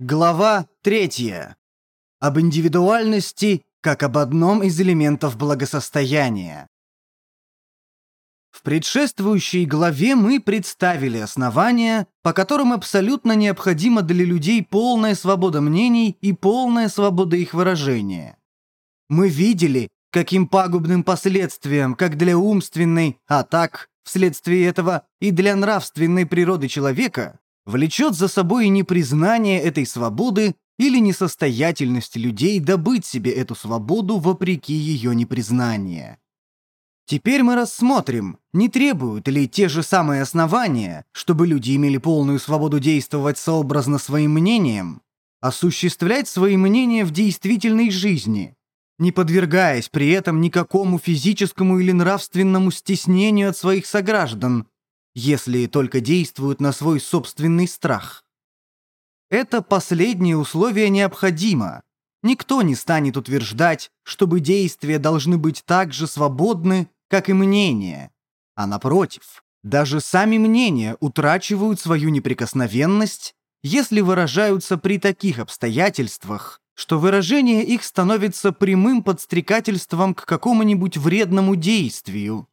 Глава 3. Об индивидуальности как об одном из элементов благосостояния. В предшествующей главе мы представили основания, по которым абсолютно необходима для людей полная свобода мнений и полная свобода их выражения. Мы видели, каким пагубным последствиям как для умственной, а так, вследствие этого, и для нравственной природы человека влечет за собой непризнание этой свободы или несостоятельность людей добыть себе эту свободу вопреки ее непризнанию. Теперь мы рассмотрим, не требуют ли те же самые основания, чтобы люди имели полную свободу действовать сообразно своим мнением, осуществлять свои мнения в действительной жизни, не подвергаясь при этом никакому физическому или нравственному стеснению от своих сограждан, если только действуют на свой собственный страх. Это последнее условие необходимо. Никто не станет утверждать, чтобы действия должны быть так же свободны, как и мнения. А напротив, даже сами мнения утрачивают свою неприкосновенность, если выражаются при таких обстоятельствах, что выражение их становится прямым подстрекательством к какому-нибудь вредному действию,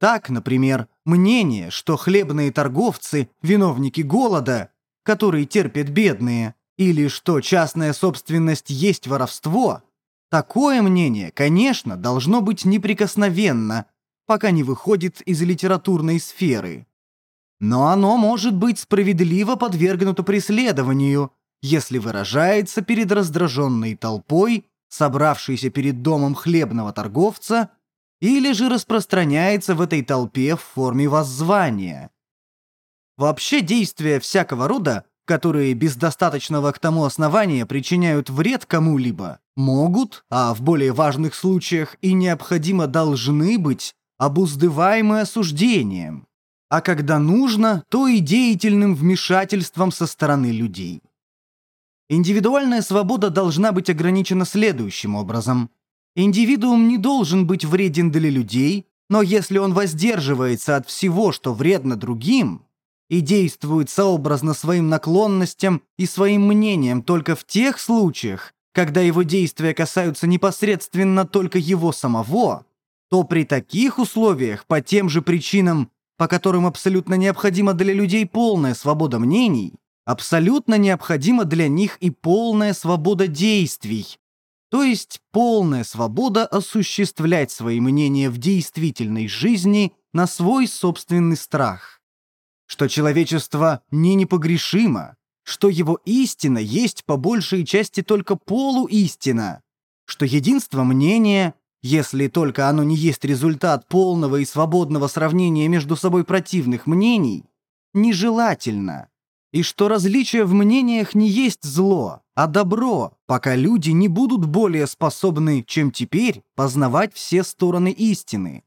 так, например, мнение, что хлебные торговцы – виновники голода, который терпят бедные, или что частная собственность есть воровство, такое мнение, конечно, должно быть неприкосновенно, пока не выходит из литературной сферы. Но оно может быть справедливо подвергнуто преследованию, если выражается перед раздраженной толпой, собравшейся перед домом хлебного торговца – или же распространяется в этой толпе в форме воззвания. Вообще действия всякого рода, которые без достаточного к тому основания причиняют вред кому-либо, могут, а в более важных случаях и необходимо должны быть, обуздываемы осуждением, а когда нужно, то и деятельным вмешательством со стороны людей. Индивидуальная свобода должна быть ограничена следующим образом – Индивидуум не должен быть вреден для людей, но если он воздерживается от всего, что вредно другим, и действует сообразно своим наклонностям и своим мнением только в тех случаях, когда его действия касаются непосредственно только его самого, то при таких условиях по тем же причинам, по которым абсолютно необходима для людей полная свобода мнений, абсолютно необходима для них и полная свобода действий, то есть полная свобода осуществлять свои мнения в действительной жизни на свой собственный страх. Что человечество не непогрешимо, что его истина есть по большей части только полуистина, что единство мнения, если только оно не есть результат полного и свободного сравнения между собой противных мнений, нежелательно, и что различие в мнениях не есть зло, а добро, пока люди не будут более способны, чем теперь, познавать все стороны истины.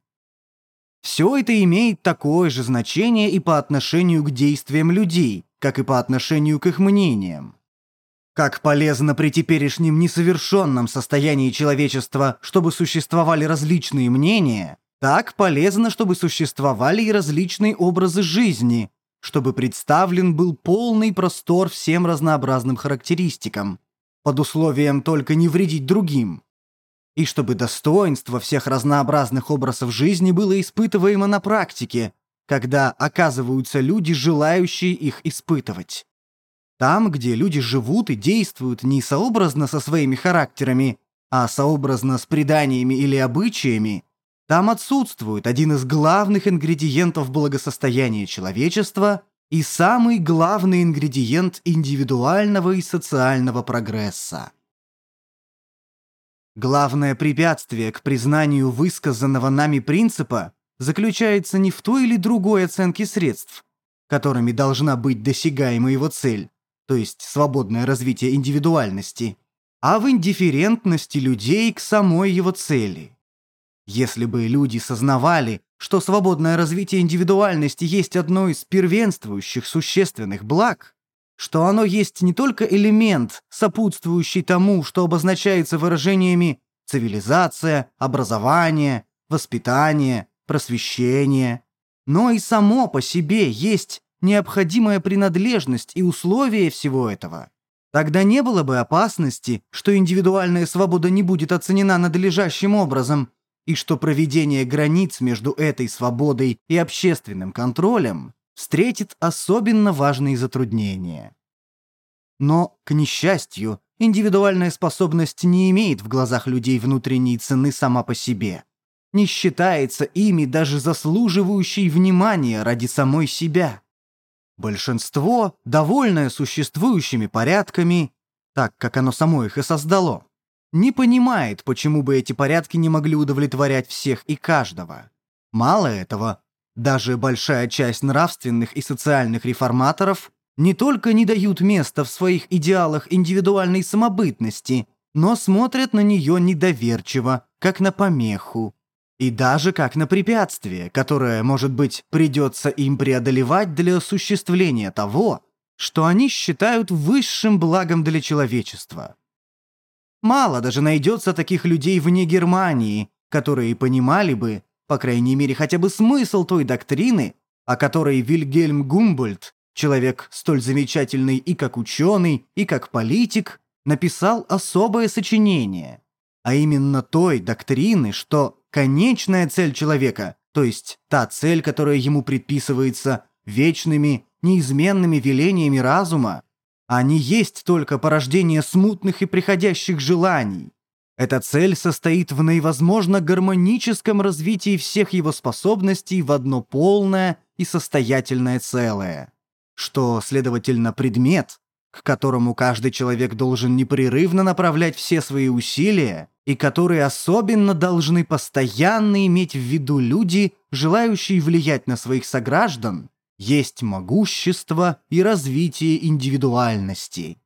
Все это имеет такое же значение и по отношению к действиям людей, как и по отношению к их мнениям. Как полезно при теперешнем несовершенном состоянии человечества, чтобы существовали различные мнения, так полезно, чтобы существовали и различные образы жизни, чтобы представлен был полный простор всем разнообразным характеристикам, под условием только не вредить другим, и чтобы достоинство всех разнообразных образов жизни было испытываемо на практике, когда оказываются люди, желающие их испытывать. Там, где люди живут и действуют не сообразно со своими характерами, а сообразно с преданиями или обычаями, там отсутствует один из главных ингредиентов благосостояния человечества и самый главный ингредиент индивидуального и социального прогресса. Главное препятствие к признанию высказанного нами принципа заключается не в той или другой оценке средств, которыми должна быть досягаема его цель, то есть свободное развитие индивидуальности, а в индифферентности людей к самой его цели. Если бы люди сознавали, что свободное развитие индивидуальности есть одно из первенствующих существенных благ, что оно есть не только элемент, сопутствующий тому, что обозначается выражениями цивилизация, образование, воспитание, просвещение, но и само по себе есть необходимая принадлежность и условие всего этого, Тогда не было бы опасности, что индивидуальная свобода не будет оценена надлежащим образом, и что проведение границ между этой свободой и общественным контролем встретит особенно важные затруднения. Но, к несчастью, индивидуальная способность не имеет в глазах людей внутренней цены сама по себе. Не считается ими даже заслуживающей внимания ради самой себя. Большинство, довольное существующими порядками, так как оно само их и создало, не понимает, почему бы эти порядки не могли удовлетворять всех и каждого. Мало этого, даже большая часть нравственных и социальных реформаторов не только не дают места в своих идеалах индивидуальной самобытности, но смотрят на нее недоверчиво, как на помеху. И даже как на препятствие, которое, может быть, придется им преодолевать для осуществления того, что они считают высшим благом для человечества. Мало даже найдется таких людей вне Германии, которые понимали бы, по крайней мере, хотя бы смысл той доктрины, о которой Вильгельм Гумбольд, человек столь замечательный и как ученый, и как политик, написал особое сочинение, а именно той доктрины, что конечная цель человека, то есть та цель, которая ему предписывается вечными, неизменными велениями разума, не есть только порождение смутных и приходящих желаний. Эта цель состоит в наивозможно гармоническом развитии всех его способностей в одно полное и состоятельное целое. Что, следовательно, предмет, к которому каждый человек должен непрерывно направлять все свои усилия, и которые особенно должны постоянно иметь в виду люди, желающие влиять на своих сограждан, есть могущество и развитие индивидуальности.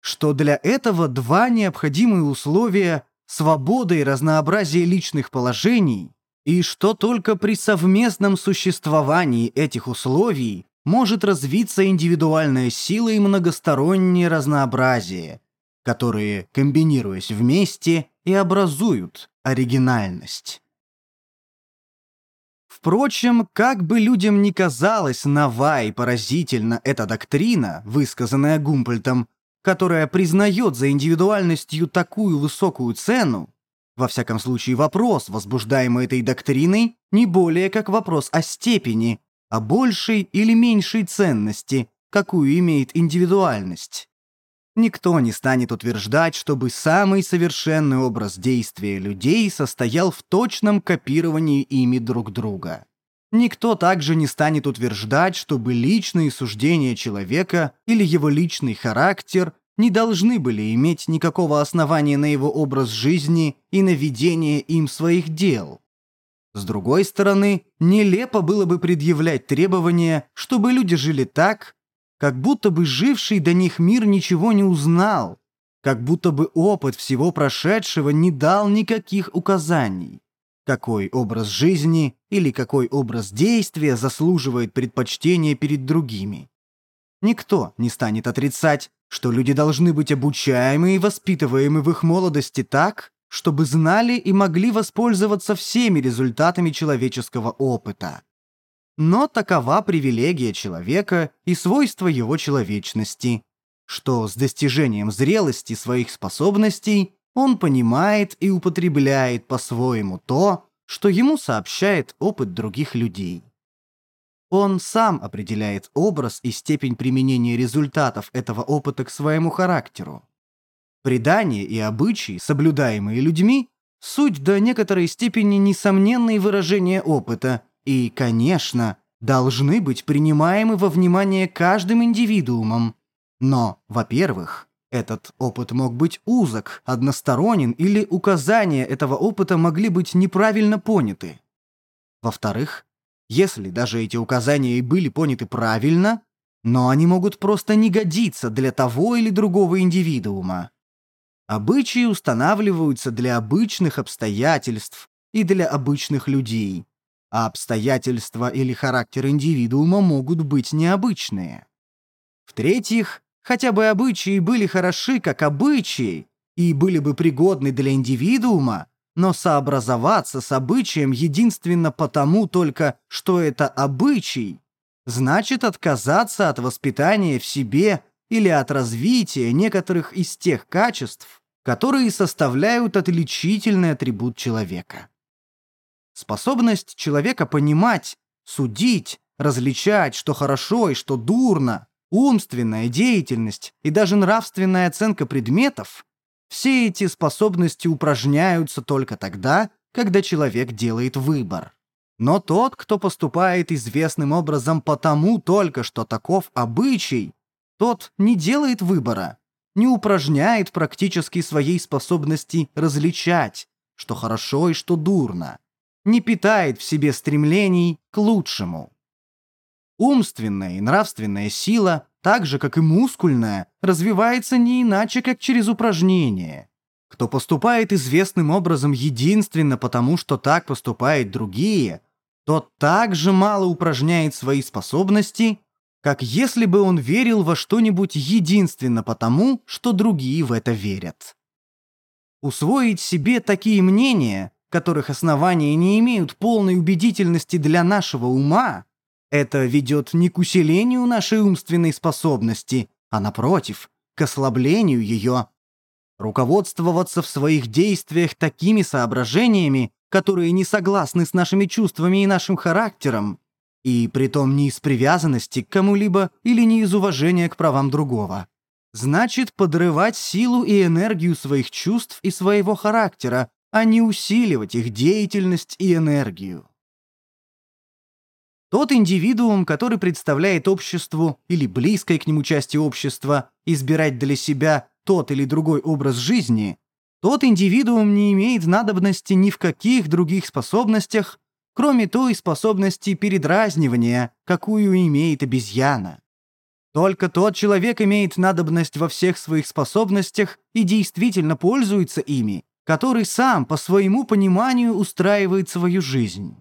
Что для этого два необходимые условия – свобода и разнообразие личных положений, и что только при совместном существовании этих условий может развиться индивидуальная сила и многостороннее разнообразие, которые, комбинируясь вместе, и образуют оригинальность. Впрочем, как бы людям ни казалась нова и поразительна эта доктрина, высказанная Гумпольтом, которая признает за индивидуальностью такую высокую цену, во всяком случае вопрос, возбуждаемый этой доктриной, не более как вопрос о степени, о большей или меньшей ценности, какую имеет индивидуальность. Никто не станет утверждать, чтобы самый совершенный образ действия людей состоял в точном копировании ими друг друга. Никто также не станет утверждать, чтобы личные суждения человека или его личный характер не должны были иметь никакого основания на его образ жизни и на ведение им своих дел. С другой стороны, нелепо было бы предъявлять требования, чтобы люди жили так, как будто бы живший до них мир ничего не узнал, как будто бы опыт всего прошедшего не дал никаких указаний. Какой образ жизни или какой образ действия заслуживает предпочтения перед другими. Никто не станет отрицать, что люди должны быть обучаемы и воспитываемы в их молодости так, чтобы знали и могли воспользоваться всеми результатами человеческого опыта. Но такова привилегия человека и свойство его человечности, что с достижением зрелости своих способностей он понимает и употребляет по-своему то, что ему сообщает опыт других людей. Он сам определяет образ и степень применения результатов этого опыта к своему характеру. Предания и обычаи, соблюдаемые людьми, суть до некоторой степени несомненные выражения опыта – и, конечно, должны быть принимаемы во внимание каждым индивидуумом. Но, во-первых, этот опыт мог быть узок, односторонен или указания этого опыта могли быть неправильно поняты. Во-вторых, если даже эти указания и были поняты правильно, но они могут просто не годиться для того или другого индивидуума. Обычаи устанавливаются для обычных обстоятельств и для обычных людей а обстоятельства или характер индивидуума могут быть необычные. В-третьих, хотя бы обычаи были хороши как обычаи и были бы пригодны для индивидуума, но сообразоваться с обычаем единственно потому только, что это обычай, значит отказаться от воспитания в себе или от развития некоторых из тех качеств, которые составляют отличительный атрибут человека. Способность человека понимать, судить, различать, что хорошо и что дурно, умственная деятельность и даже нравственная оценка предметов – все эти способности упражняются только тогда, когда человек делает выбор. Но тот, кто поступает известным образом потому только, что таков обычай, тот не делает выбора, не упражняет практически своей способности различать, что хорошо и что дурно, не питает в себе стремлений к лучшему. Умственная и нравственная сила, так же как и мускульная, развивается не иначе, как через упражнение. Кто поступает известным образом единственно потому, что так поступают другие, тот также мало упражняет свои способности, как если бы он верил во что-нибудь единственно потому, что другие в это верят. Усвоить себе такие мнения, которых основания не имеют полной убедительности для нашего ума, это ведет не к усилению нашей умственной способности, а напротив, к ослаблению ее. Руководствоваться в своих действиях такими соображениями, которые не согласны с нашими чувствами и нашим характером, и притом не из привязанности к кому-либо или не из уважения к правам другого. Значит, подрывать силу и энергию своих чувств и своего характера, а не усиливать их деятельность и энергию. Тот индивидуум, который представляет обществу или близкой к нему части общества избирать для себя тот или другой образ жизни, тот индивидуум не имеет надобности ни в каких других способностях, кроме той способности передразнивания, какую имеет обезьяна. Только тот человек имеет надобность во всех своих способностях и действительно пользуется ими, который сам по своему пониманию устраивает свою жизнь.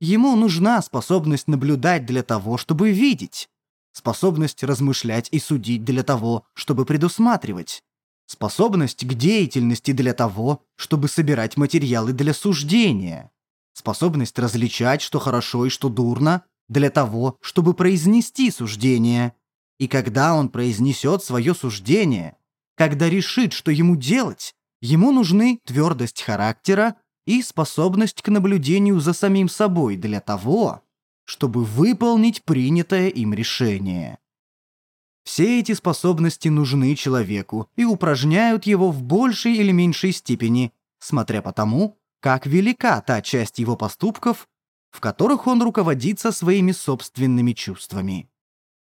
Ему нужна способность наблюдать для того, чтобы видеть, способность размышлять и судить для того, чтобы предусматривать, способность к деятельности для того, чтобы собирать материалы для суждения, способность различать, что хорошо и что дурно, для того, чтобы произнести суждение. И когда он произнесет свое суждение, когда решит, что ему делать, ему нужны твердость характера и способность к наблюдению за самим собой для того, чтобы выполнить принятое им решение. Все эти способности нужны человеку и упражняют его в большей или меньшей степени, смотря по тому, как велика та часть его поступков, в которых он руководится своими собственными чувствами.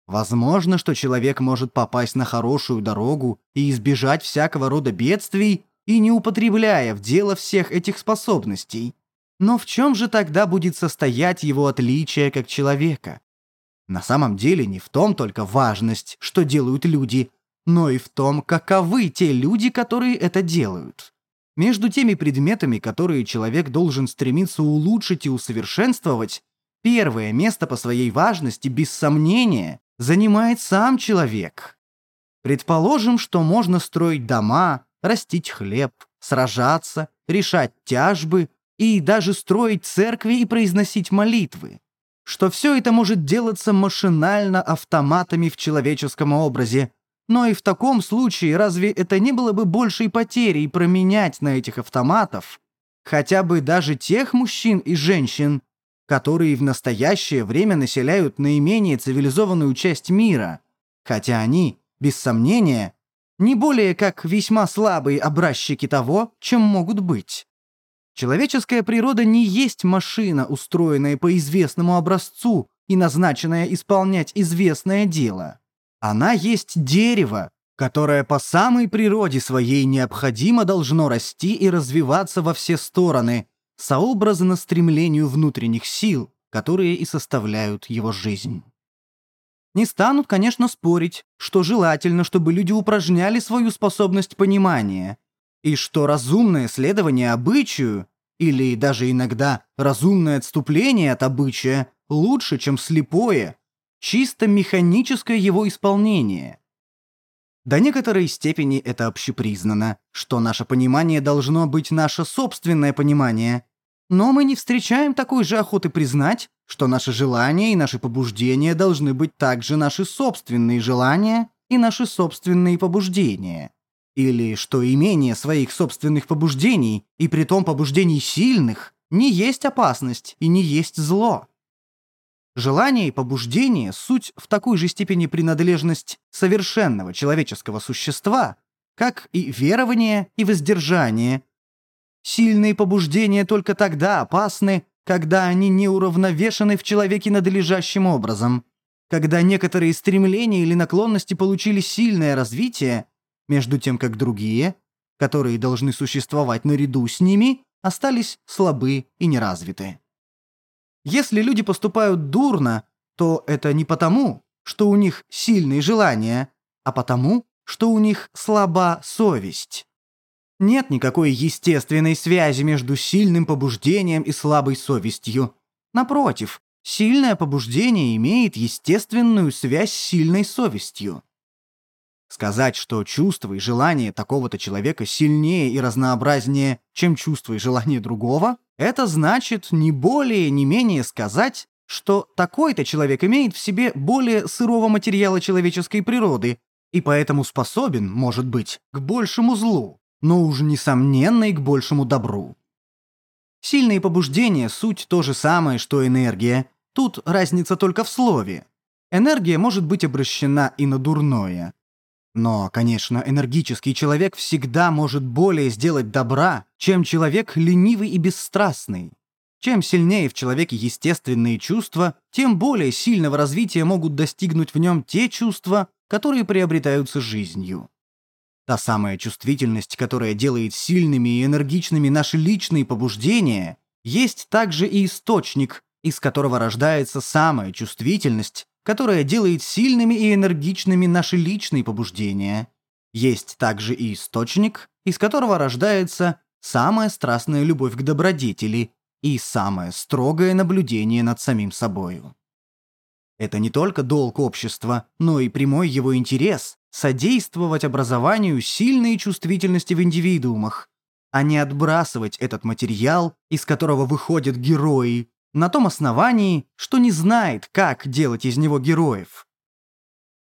Возможно, что человек может попасть на хорошую дорогу и избежать всякого рода бедствий, и не употребляя в дело всех этих способностей. Но в чем же тогда будет состоять его отличие как человека? На самом деле не в том только важность, что делают люди, но и в том, каковы те люди, которые это делают. Между теми предметами, которые человек должен стремиться улучшить и усовершенствовать, первое место по своей важности, без сомнения, занимает сам человек. Предположим, что можно строить дома, растить хлеб, сражаться, решать тяжбы и даже строить церкви и произносить молитвы. Что все это может делаться машинально автоматами в человеческом образе, но и в таком случае разве это не было бы большей потерей променять на этих автоматов хотя бы даже тех мужчин и женщин, которые в настоящее время населяют наименее цивилизованную часть мира, хотя они, без сомнения, не более как весьма слабые образчики того, чем могут быть. Человеческая природа не есть машина, устроенная по известному образцу и назначенная исполнять известное дело. Она есть дерево, которое по самой природе своей необходимо должно расти и развиваться во все стороны, сообразно стремлению внутренних сил, которые и составляют его жизнь. Не станут, конечно, спорить, что желательно, чтобы люди упражняли свою способность понимания, и что разумное следование обычаю, или даже иногда разумное отступление от обычая, лучше, чем слепое, чисто механическое его исполнение. До некоторой степени это общепризнано, что наше понимание должно быть наше собственное понимание. Но мы не встречаем такой же охоты признать, что наши желания и наши побуждения должны быть также наши собственные желания и наши собственные побуждения. Или что имение своих собственных побуждений, и притом побуждений сильных, не есть опасность и не есть зло. Желание и побуждение – суть в такой же степени принадлежность совершенного человеческого существа, как и верование и воздержание. Сильные побуждения только тогда опасны, когда они не уравновешены в человеке надлежащим образом, когда некоторые стремления или наклонности получили сильное развитие, между тем как другие, которые должны существовать наряду с ними, остались слабы и неразвиты. Если люди поступают дурно, то это не потому, что у них сильные желания, а потому, что у них слаба совесть. Нет никакой естественной связи между сильным побуждением и слабой совестью. Напротив, сильное побуждение имеет естественную связь с сильной совестью. Сказать, что чувства и желания такого-то человека сильнее и разнообразнее, чем чувства и желания другого, это значит не более, не менее сказать, что такой-то человек имеет в себе более сырого материала человеческой природы и поэтому способен, может быть, к большему злу, но уж несомненно и к большему добру. Сильные побуждения – суть то же самое, что энергия. Тут разница только в слове. Энергия может быть обращена и на дурное. Но, конечно, энергический человек всегда может более сделать добра, чем человек ленивый и бесстрастный. Чем сильнее в человеке естественные чувства, тем более сильного развития могут достигнуть в нем те чувства, которые приобретаются жизнью. Та самая чувствительность, которая делает сильными и энергичными наши личные побуждения, есть также и источник, из которого рождается самая чувствительность, которая делает сильными и энергичными наши личные побуждения. Есть также и источник, из которого рождается самая страстная любовь к добродетели и самое строгое наблюдение над самим собою. Это не только долг общества, но и прямой его интерес – содействовать образованию сильной чувствительности в индивидуумах, а не отбрасывать этот материал, из которого выходят герои, на том основании, что не знает, как делать из него героев.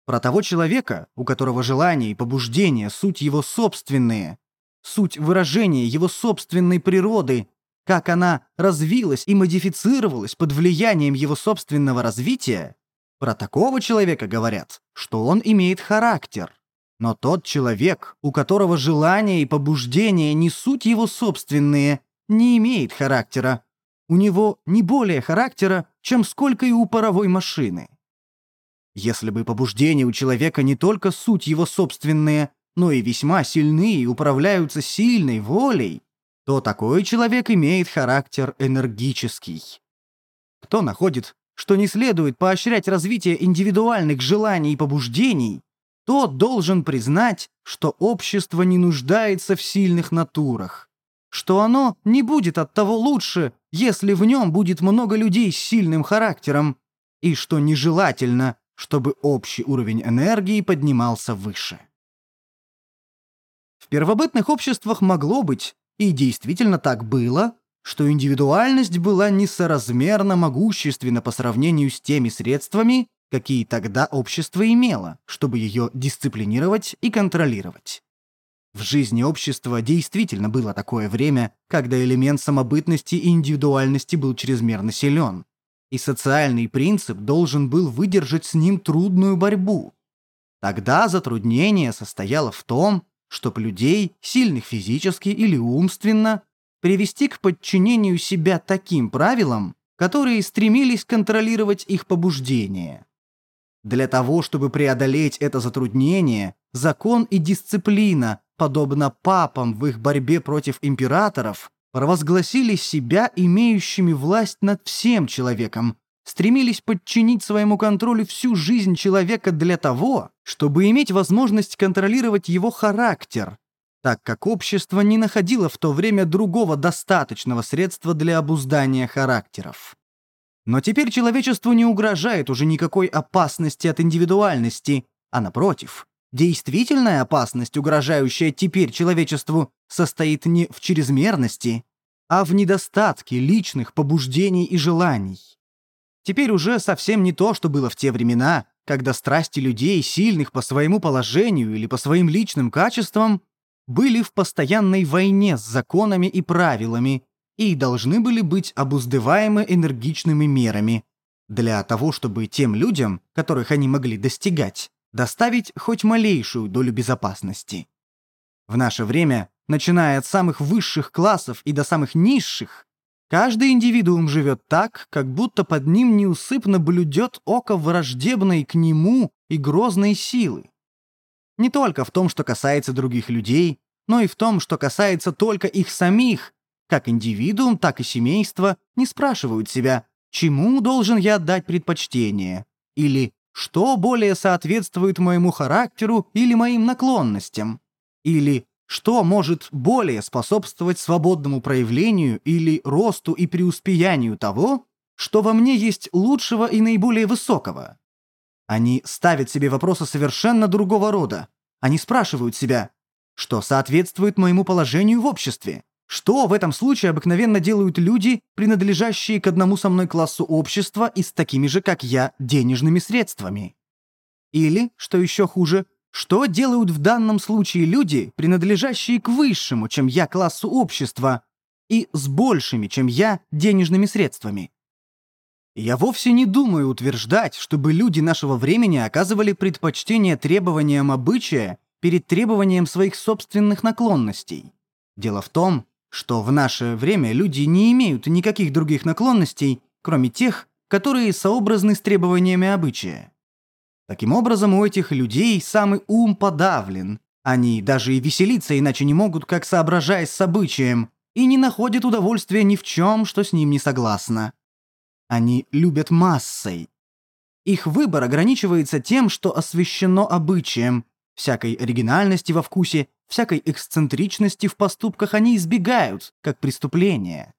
Про того человека, у которого желания и побуждения суть его собственные, суть выражения его собственной природы, как она развилась и модифицировалась под влиянием его собственного развития, про такого человека говорят, что он имеет характер. Но тот человек, у которого желания и побуждения не суть его собственные, не имеет характера, у него не более характера, чем сколько и у паровой машины. Если бы побуждения у человека не только суть его собственные, но и весьма сильны и управляются сильной волей, то такой человек имеет характер энергический. Кто находит, что не следует поощрять развитие индивидуальных желаний и побуждений, тот должен признать, что общество не нуждается в сильных натурах, что оно не будет от того лучше, если в нем будет много людей с сильным характером, и что нежелательно, чтобы общий уровень энергии поднимался выше. В первобытных обществах могло быть, и действительно так было, что индивидуальность была несоразмерно могущественна по сравнению с теми средствами, какие тогда общество имело, чтобы ее дисциплинировать и контролировать. В жизни общества действительно было такое время, когда элемент самобытности и индивидуальности был чрезмерно силен, и социальный принцип должен был выдержать с ним трудную борьбу. Тогда затруднение состояло в том, чтобы людей, сильных физически или умственно, привести к подчинению себя таким правилам, которые стремились контролировать их побуждения. Для того, чтобы преодолеть это затруднение, закон и дисциплина подобно папам в их борьбе против императоров, провозгласили себя имеющими власть над всем человеком, стремились подчинить своему контролю всю жизнь человека для того, чтобы иметь возможность контролировать его характер, так как общество не находило в то время другого достаточного средства для обуздания характеров. Но теперь человечеству не угрожает уже никакой опасности от индивидуальности, а напротив, Действительная опасность, угрожающая теперь человечеству, состоит не в чрезмерности, а в недостатке личных побуждений и желаний. Теперь уже совсем не то, что было в те времена, когда страсти людей, сильных по своему положению или по своим личным качествам, были в постоянной войне с законами и правилами и должны были быть обуздываемы энергичными мерами для того, чтобы тем людям, которых они могли достигать, доставить хоть малейшую долю безопасности. В наше время, начиная от самых высших классов и до самых низших, каждый индивидуум живет так, как будто под ним неусыпно блюдет око враждебной к нему и грозной силы. Не только в том, что касается других людей, но и в том, что касается только их самих, как индивидуум, так и семейство не спрашивают себя, чему должен я отдать предпочтение, или что более соответствует моему характеру или моим наклонностям? Или что может более способствовать свободному проявлению или росту и преуспеянию того, что во мне есть лучшего и наиболее высокого? Они ставят себе вопросы совершенно другого рода. Они спрашивают себя, что соответствует моему положению в обществе? Что в этом случае обыкновенно делают люди, принадлежащие к одному со мной классу общества и с такими же, как я, денежными средствами? Или, что еще хуже, что делают в данном случае люди, принадлежащие к высшему, чем я, классу общества, и с большими, чем я, денежными средствами? Я вовсе не думаю утверждать, чтобы люди нашего времени оказывали предпочтение требованиям обычая перед требованием своих собственных наклонностей. Дело в том, что в наше время люди не имеют никаких других наклонностей, кроме тех, которые сообразны с требованиями обычая. Таким образом, у этих людей самый ум подавлен. Они даже и веселиться иначе не могут, как соображая с обычаем, и не находят удовольствия ни в чем, что с ним не согласно. Они любят массой. Их выбор ограничивается тем, что освящено обычаем, всякой оригинальности во вкусе всякой эксцентричности в поступках они избегают, как преступления.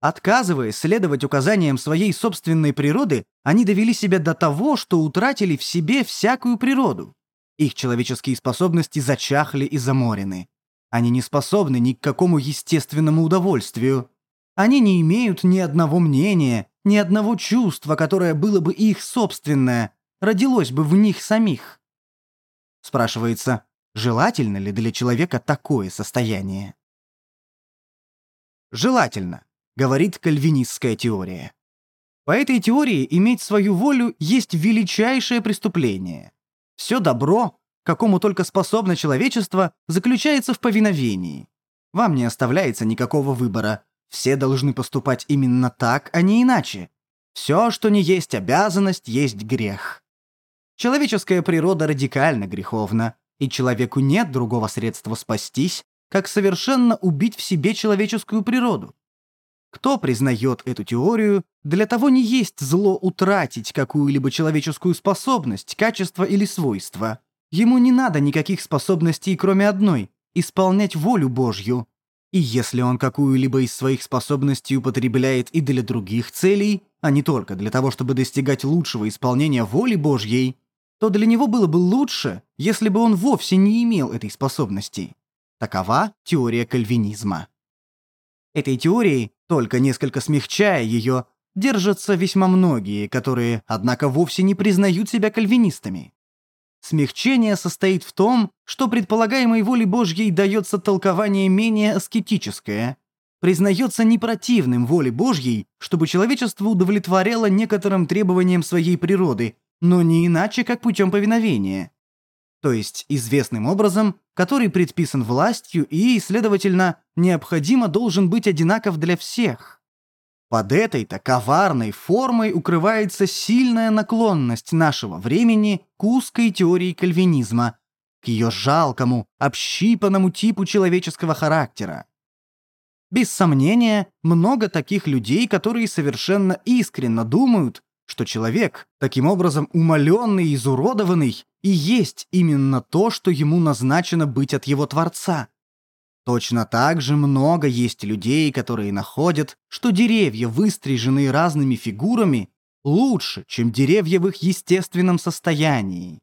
Отказываясь следовать указаниям своей собственной природы, они довели себя до того, что утратили в себе всякую природу. Их человеческие способности зачахли и заморены. Они не способны ни к какому естественному удовольствию. Они не имеют ни одного мнения, ни одного чувства, которое было бы их собственное, родилось бы в них самих. Спрашивается, Желательно ли для человека такое состояние? Желательно, говорит кальвинистская теория. По этой теории иметь свою волю есть величайшее преступление. Все добро, какому только способно человечество, заключается в повиновении. Вам не оставляется никакого выбора. Все должны поступать именно так, а не иначе. Все, что не есть обязанность, есть грех. Человеческая природа радикально греховна и человеку нет другого средства спастись, как совершенно убить в себе человеческую природу. Кто признает эту теорию, для того не есть зло утратить какую-либо человеческую способность, качество или свойство. Ему не надо никаких способностей, кроме одной – исполнять волю Божью. И если он какую-либо из своих способностей употребляет и для других целей, а не только для того, чтобы достигать лучшего исполнения воли Божьей, то для него было бы лучше, если бы он вовсе не имел этой способности. Такова теория кальвинизма. Этой теорией, только несколько смягчая ее, держатся весьма многие, которые, однако, вовсе не признают себя кальвинистами. Смягчение состоит в том, что предполагаемой воле Божьей дается толкование менее аскетическое, признается непротивным воле Божьей, чтобы человечество удовлетворяло некоторым требованиям своей природы, но не иначе, как путем повиновения. То есть известным образом, который предписан властью и, следовательно, необходимо должен быть одинаков для всех. Под этой-то коварной формой укрывается сильная наклонность нашего времени к узкой теории кальвинизма, к ее жалкому, общипанному типу человеческого характера. Без сомнения, много таких людей, которые совершенно искренно думают, что человек, таким образом умаленный и изуродованный, и есть именно то, что ему назначено быть от его Творца. Точно так же много есть людей, которые находят, что деревья, выстриженные разными фигурами, лучше, чем деревья в их естественном состоянии.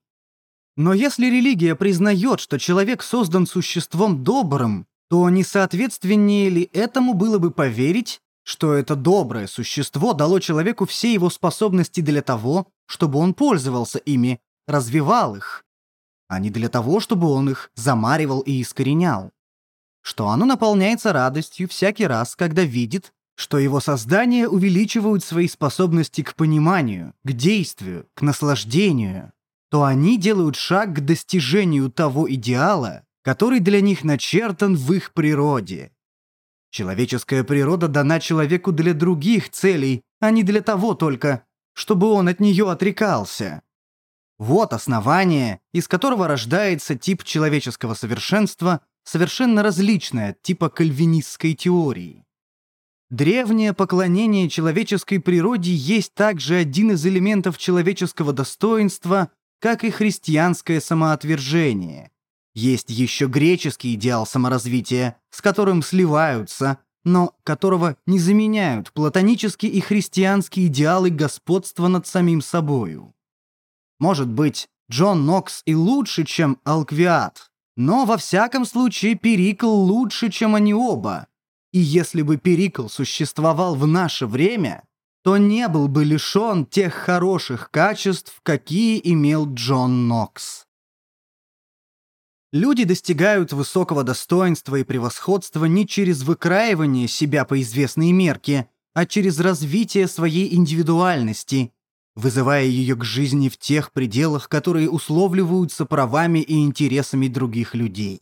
Но если религия признает, что человек создан существом добрым, то не соответственнее ли этому было бы поверить, что это доброе существо дало человеку все его способности для того, чтобы он пользовался ими, развивал их, а не для того, чтобы он их замаривал и искоренял. Что оно наполняется радостью всякий раз, когда видит, что его создания увеличивают свои способности к пониманию, к действию, к наслаждению, то они делают шаг к достижению того идеала, который для них начертан в их природе. Человеческая природа дана человеку для других целей, а не для того только, чтобы он от нее отрекался. Вот основание, из которого рождается тип человеческого совершенства, совершенно различное от типа кальвинистской теории. Древнее поклонение человеческой природе есть также один из элементов человеческого достоинства, как и христианское самоотвержение. Есть еще греческий идеал саморазвития, с которым сливаются, но которого не заменяют платонические и христианские идеалы господства над самим собою. Может быть, Джон Нокс и лучше, чем Алквиат, но во всяком случае Перикл лучше, чем они оба. И если бы Перикл существовал в наше время, то не был бы лишен тех хороших качеств, какие имел Джон Нокс. Люди достигают высокого достоинства и превосходства не через выкраивание себя по известной мерке, а через развитие своей индивидуальности, вызывая ее к жизни в тех пределах, которые условливаются правами и интересами других людей.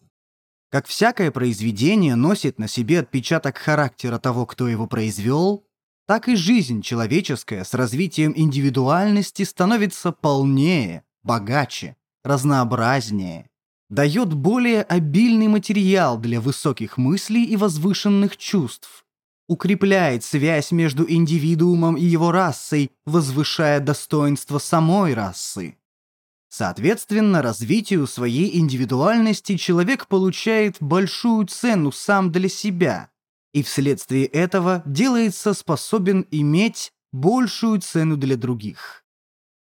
Как всякое произведение носит на себе отпечаток характера того, кто его произвел, так и жизнь человеческая с развитием индивидуальности становится полнее, богаче, разнообразнее, дает более обильный материал для высоких мыслей и возвышенных чувств, укрепляет связь между индивидуумом и его расой, возвышая достоинство самой расы. Соответственно, развитию своей индивидуальности человек получает большую цену сам для себя, и вследствие этого делается способен иметь большую цену для других.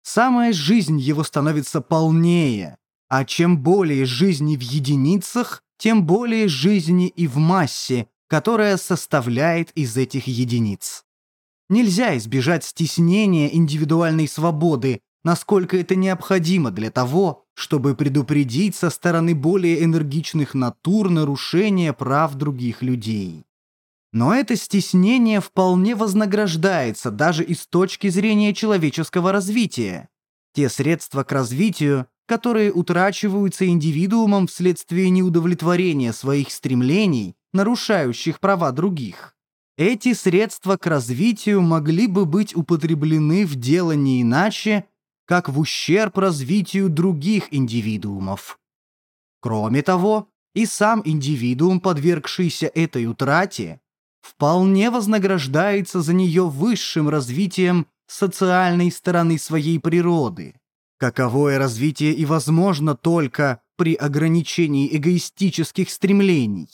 Самая жизнь его становится полнее, а чем более жизни в единицах, тем более жизни и в массе, которая составляет из этих единиц. Нельзя избежать стеснения индивидуальной свободы, насколько это необходимо для того, чтобы предупредить со стороны более энергичных натур нарушение прав других людей. Но это стеснение вполне вознаграждается даже и с точки зрения человеческого развития. Те средства к развитию, которые утрачиваются индивидуумом вследствие неудовлетворения своих стремлений, нарушающих права других. Эти средства к развитию могли бы быть употреблены в дело не иначе, как в ущерб развитию других индивидуумов. Кроме того, и сам индивидуум, подвергшийся этой утрате, вполне вознаграждается за нее высшим развитием социальной стороны своей природы каковое развитие и возможно только при ограничении эгоистических стремлений.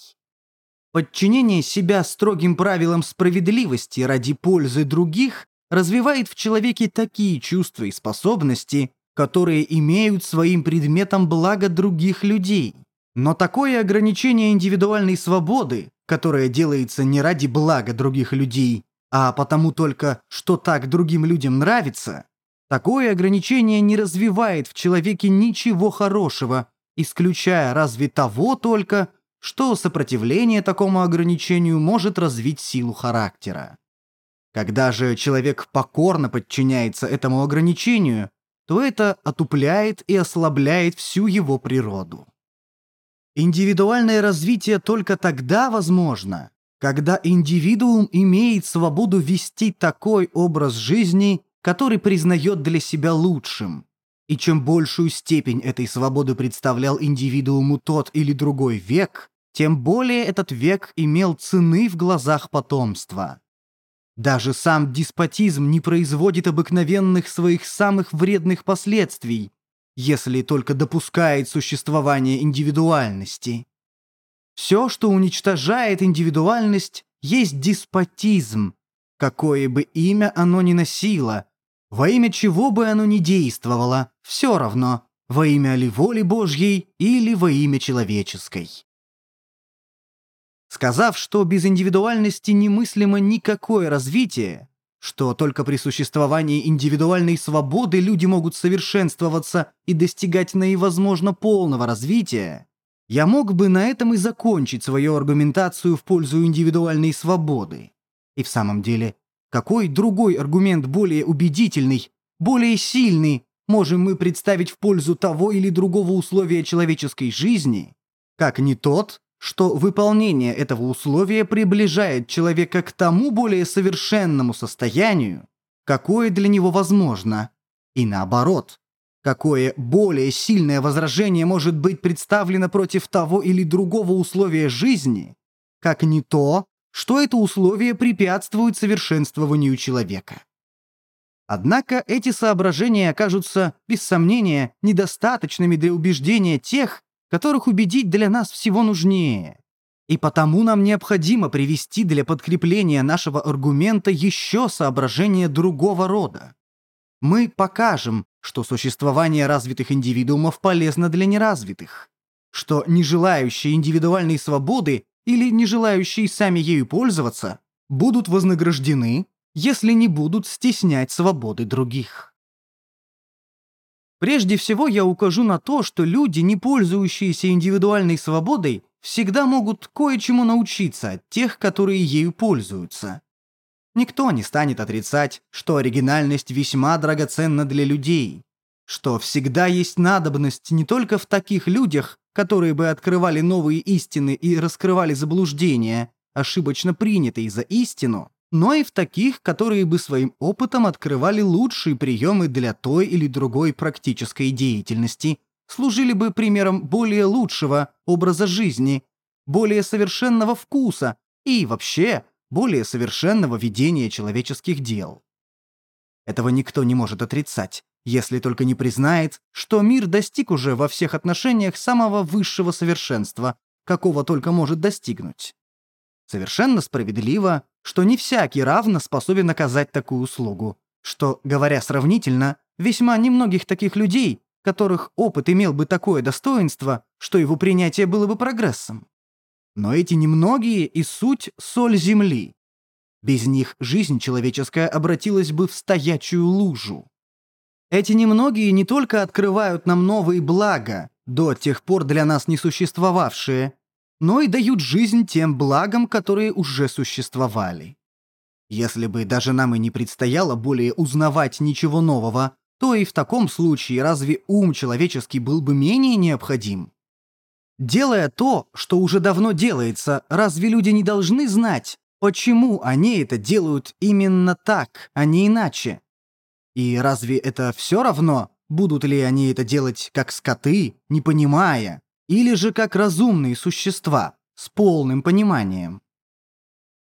Подчинение себя строгим правилам справедливости ради пользы других развивает в человеке такие чувства и способности, которые имеют своим предметом благо других людей. Но такое ограничение индивидуальной свободы, которое делается не ради блага других людей, а потому только, что так другим людям нравится, Такое ограничение не развивает в человеке ничего хорошего, исключая разве того только, что сопротивление такому ограничению может развить силу характера. Когда же человек покорно подчиняется этому ограничению, то это отупляет и ослабляет всю его природу. Индивидуальное развитие только тогда возможно, когда индивидуум имеет свободу вести такой образ жизни, который признает для себя лучшим. И чем большую степень этой свободы представлял индивидууму тот или другой век, тем более этот век имел цены в глазах потомства. Даже сам деспотизм не производит обыкновенных своих самых вредных последствий, если только допускает существование индивидуальности. Все, что уничтожает индивидуальность, есть деспотизм, какое бы имя оно ни носило, во имя чего бы оно ни действовало, все равно, во имя ли воли Божьей или во имя человеческой. сказав, что без индивидуальности немыслимо никакое развитие, что только при существовании индивидуальной свободы люди могут совершенствоваться и достигать наивозможно полного развития, я мог бы на этом и закончить свою аргументацию в пользу индивидуальной свободы. И в самом деле, какой другой аргумент более убедительный, более сильный можем мы представить в пользу того или другого условия человеческой жизни, как не тот, что выполнение этого условия приближает человека к тому более совершенному состоянию, какое для него возможно, и наоборот, какое более сильное возражение может быть представлено против того или другого условия жизни, как не то, что это условие препятствует совершенствованию человека. Однако эти соображения окажутся, без сомнения, недостаточными для убеждения тех, которых убедить для нас всего нужнее. И потому нам необходимо привести для подкрепления нашего аргумента еще соображения другого рода. Мы покажем, что существование развитых индивидуумов полезно для неразвитых, что не желающие индивидуальной свободы или не желающие сами ею пользоваться будут вознаграждены если не будут стеснять свободы других. Прежде всего я укажу на то, что люди, не пользующиеся индивидуальной свободой, всегда могут кое-чему научиться от тех, которые ею пользуются. Никто не станет отрицать, что оригинальность весьма драгоценна для людей, что всегда есть надобность не только в таких людях, которые бы открывали новые истины и раскрывали заблуждения, ошибочно принятые за истину, но и в таких, которые бы своим опытом открывали лучшие приемы для той или другой практической деятельности, служили бы примером более лучшего образа жизни, более совершенного вкуса и вообще более совершенного ведения человеческих дел. Этого никто не может отрицать, если только не признает, что мир достиг уже во всех отношениях самого высшего совершенства, какого только может достигнуть. Совершенно справедливо, что не всякий равно способен оказать такую услугу, что, говоря сравнительно, весьма немногих таких людей, которых опыт имел бы такое достоинство, что его принятие было бы прогрессом. Но эти немногие и суть соль земли. Без них жизнь человеческая обратилась бы в стоячую лужу. Эти немногие не только открывают нам новые блага, до тех пор для нас не существовавшие, но и дают жизнь тем благам, которые уже существовали. Если бы даже нам и не предстояло более узнавать ничего нового, то и в таком случае разве ум человеческий был бы менее необходим? Делая то, что уже давно делается, разве люди не должны знать, почему они это делают именно так, а не иначе? И разве это все равно, будут ли они это делать как скоты, не понимая, или же как разумные существа с полным пониманием.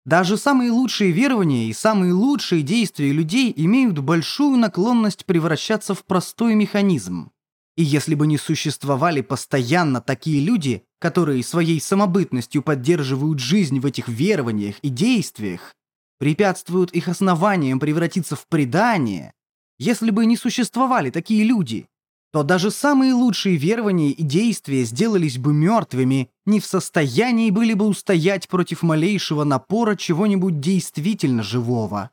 Даже самые лучшие верования и самые лучшие действия людей имеют большую наклонность превращаться в простой механизм. И если бы не существовали постоянно такие люди, которые своей самобытностью поддерживают жизнь в этих верованиях и действиях, препятствуют их основаниям превратиться в предание, если бы не существовали такие люди, то даже самые лучшие верования и действия сделались бы мертвыми, не в состоянии были бы устоять против малейшего напора чего-нибудь действительно живого.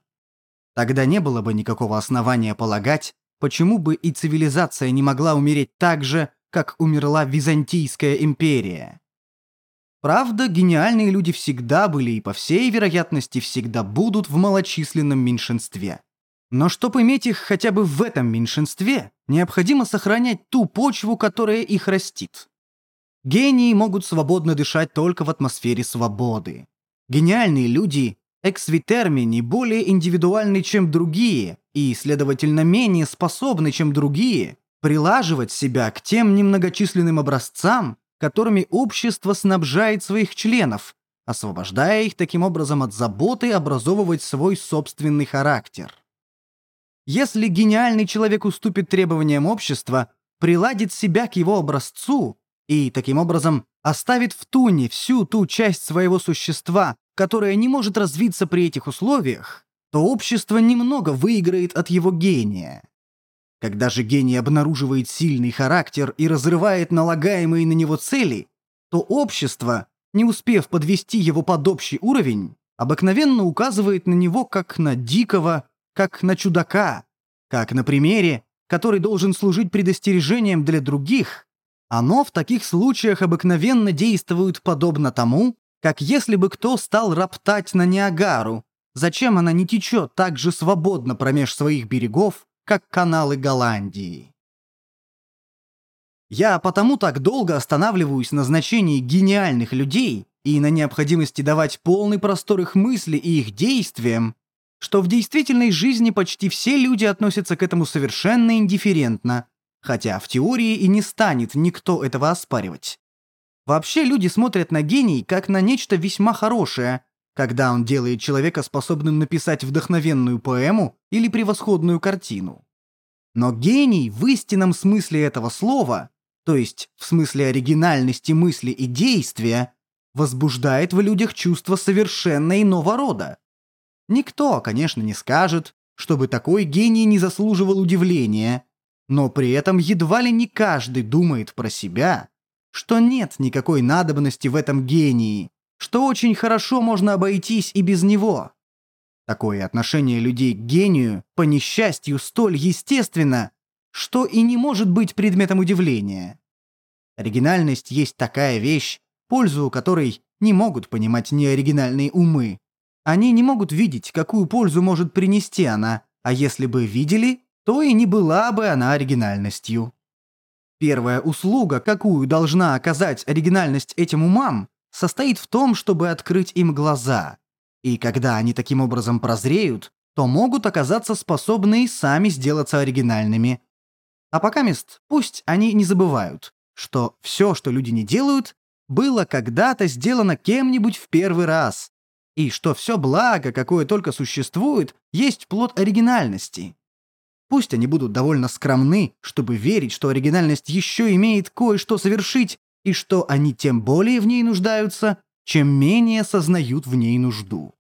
Тогда не было бы никакого основания полагать, почему бы и цивилизация не могла умереть так же, как умерла Византийская империя. Правда, гениальные люди всегда были и по всей вероятности всегда будут в малочисленном меньшинстве. Но чтобы иметь их хотя бы в этом меньшинстве, необходимо сохранять ту почву, которая их растит. Гении могут свободно дышать только в атмосфере свободы. Гениальные люди эксвитермини более индивидуальны, чем другие, и, следовательно, менее способны, чем другие, прилаживать себя к тем немногочисленным образцам, которыми общество снабжает своих членов, освобождая их таким образом от заботы образовывать свой собственный характер. Если гениальный человек уступит требованиям общества, приладит себя к его образцу и, таким образом, оставит в туне всю ту часть своего существа, которая не может развиться при этих условиях, то общество немного выиграет от его гения. Когда же гений обнаруживает сильный характер и разрывает налагаемые на него цели, то общество, не успев подвести его под общий уровень, обыкновенно указывает на него как на дикого, как на чудака, как на примере, который должен служить предостережением для других, оно в таких случаях обыкновенно действует подобно тому, как если бы кто стал роптать на Ниагару, зачем она не течет так же свободно промеж своих берегов, как каналы Голландии. Я потому так долго останавливаюсь на значении гениальных людей и на необходимости давать полный простор их мысли и их действиям, что в действительной жизни почти все люди относятся к этому совершенно индифферентно, хотя в теории и не станет никто этого оспаривать. Вообще люди смотрят на гений как на нечто весьма хорошее, когда он делает человека способным написать вдохновенную поэму или превосходную картину. Но гений в истинном смысле этого слова, то есть в смысле оригинальности мысли и действия, возбуждает в людях чувство совершенно иного рода. Никто, конечно, не скажет, чтобы такой гений не заслуживал удивления, но при этом едва ли не каждый думает про себя, что нет никакой надобности в этом гении, что очень хорошо можно обойтись и без него. Такое отношение людей к гению, по несчастью, столь естественно, что и не может быть предметом удивления. Оригинальность есть такая вещь, пользу которой не могут понимать неоригинальные умы. Они не могут видеть, какую пользу может принести она, а если бы видели, то и не была бы она оригинальностью. Первая услуга, какую должна оказать оригинальность этим умам, состоит в том, чтобы открыть им глаза. И когда они таким образом прозреют, то могут оказаться способны и сами сделаться оригинальными. А пока мест, пусть они не забывают, что все, что люди не делают, было когда-то сделано кем-нибудь в первый раз, и что все благо, какое только существует, есть плод оригинальности. Пусть они будут довольно скромны, чтобы верить, что оригинальность еще имеет кое-что совершить, и что они тем более в ней нуждаются, чем менее сознают в ней нужду.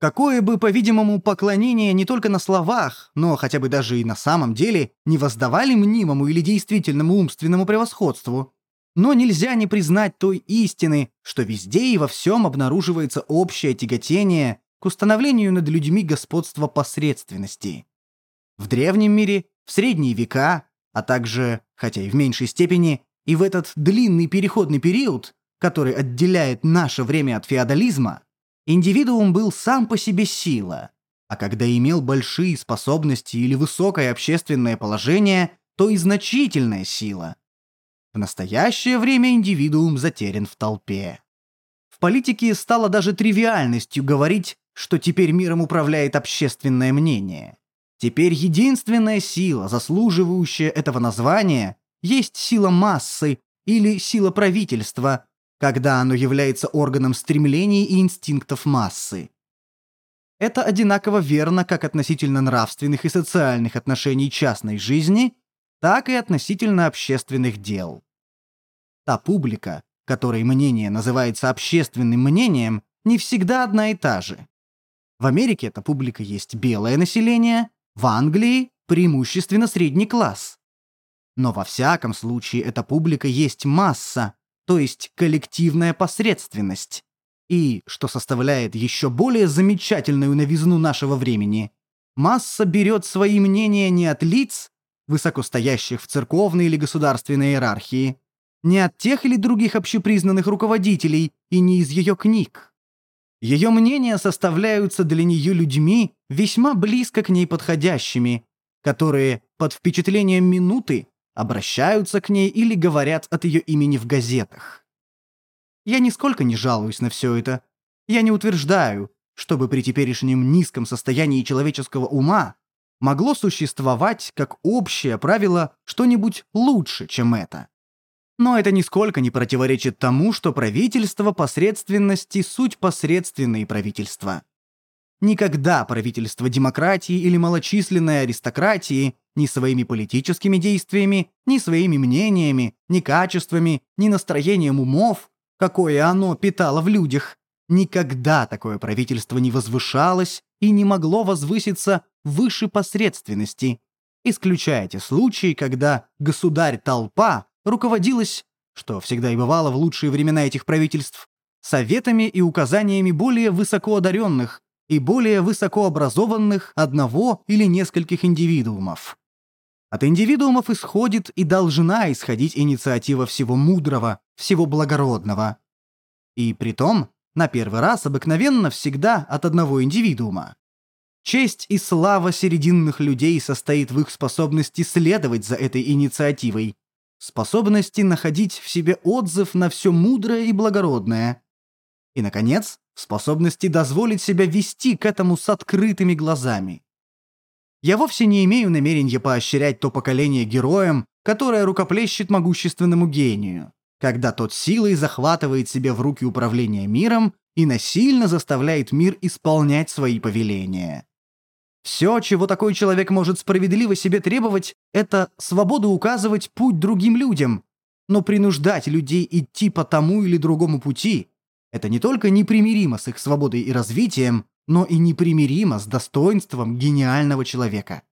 Какое бы, по-видимому, поклонение не только на словах, но хотя бы даже и на самом деле не воздавали мнимому или действительному умственному превосходству, но нельзя не признать той истины, что везде и во всем обнаруживается общее тяготение к установлению над людьми господства посредственности. В древнем мире, в средние века, а также, хотя и в меньшей степени, и в этот длинный переходный период, который отделяет наше время от феодализма, индивидуум был сам по себе сила, а когда имел большие способности или высокое общественное положение, то и значительная сила. В настоящее время индивидуум затерян в толпе. В политике стало даже тривиальностью говорить, что теперь миром управляет общественное мнение. Теперь единственная сила, заслуживающая этого названия, есть сила массы или сила правительства, когда оно является органом стремлений и инстинктов массы. Это одинаково верно как относительно нравственных и социальных отношений частной жизни, так и относительно общественных дел. Та публика, которой мнение называется общественным мнением, не всегда одна и та же. В Америке эта публика есть белое население, в Англии преимущественно средний класс. Но во всяком случае эта публика есть масса, то есть коллективная посредственность. И, что составляет еще более замечательную новизну нашего времени, масса берет свои мнения не от лиц, высокостоящих в церковной или государственной иерархии, не от тех или других общепризнанных руководителей и не из ее книг. Ее мнения составляются для нее людьми, весьма близко к ней подходящими, которые под впечатлением минуты обращаются к ней или говорят от ее имени в газетах. Я нисколько не жалуюсь на все это. Я не утверждаю, чтобы при теперешнем низком состоянии человеческого ума могло существовать как общее правило что-нибудь лучше, чем это. Но это нисколько не противоречит тому, что правительство посредственности – суть посредственные правительства. Никогда правительство демократии или малочисленной аристократии ни своими политическими действиями, ни своими мнениями, ни качествами, ни настроением умов, какое оно питало в людях, никогда такое правительство не возвышалось и не могло возвыситься выше посредственности, исключая те случаи, когда государь-толпа руководилась что всегда и бывало в лучшие времена этих правительств, советами и указаниями более высокоодаренных и более высокообразованных одного или нескольких индивидуумов. От индивидуумов исходит и должна исходить инициатива всего мудрого, всего благородного. И притом, на первый раз обыкновенно всегда от одного индивидуума. Честь и слава серединных людей состоит в их способности следовать за этой инициативой, способности находить в себе отзыв на все мудрое и благородное. И, наконец, способности дозволить себя вести к этому с открытыми глазами. Я вовсе не имею намерения поощрять то поколение героям, которое рукоплещет могущественному гению, когда тот силой захватывает себе в руки управление миром и насильно заставляет мир исполнять свои повеления. Все, чего такой человек может справедливо себе требовать, это свободу указывать путь другим людям. Но принуждать людей идти по тому или другому пути – это не только непримиримо с их свободой и развитием, но и непримиримо с достоинством гениального человека.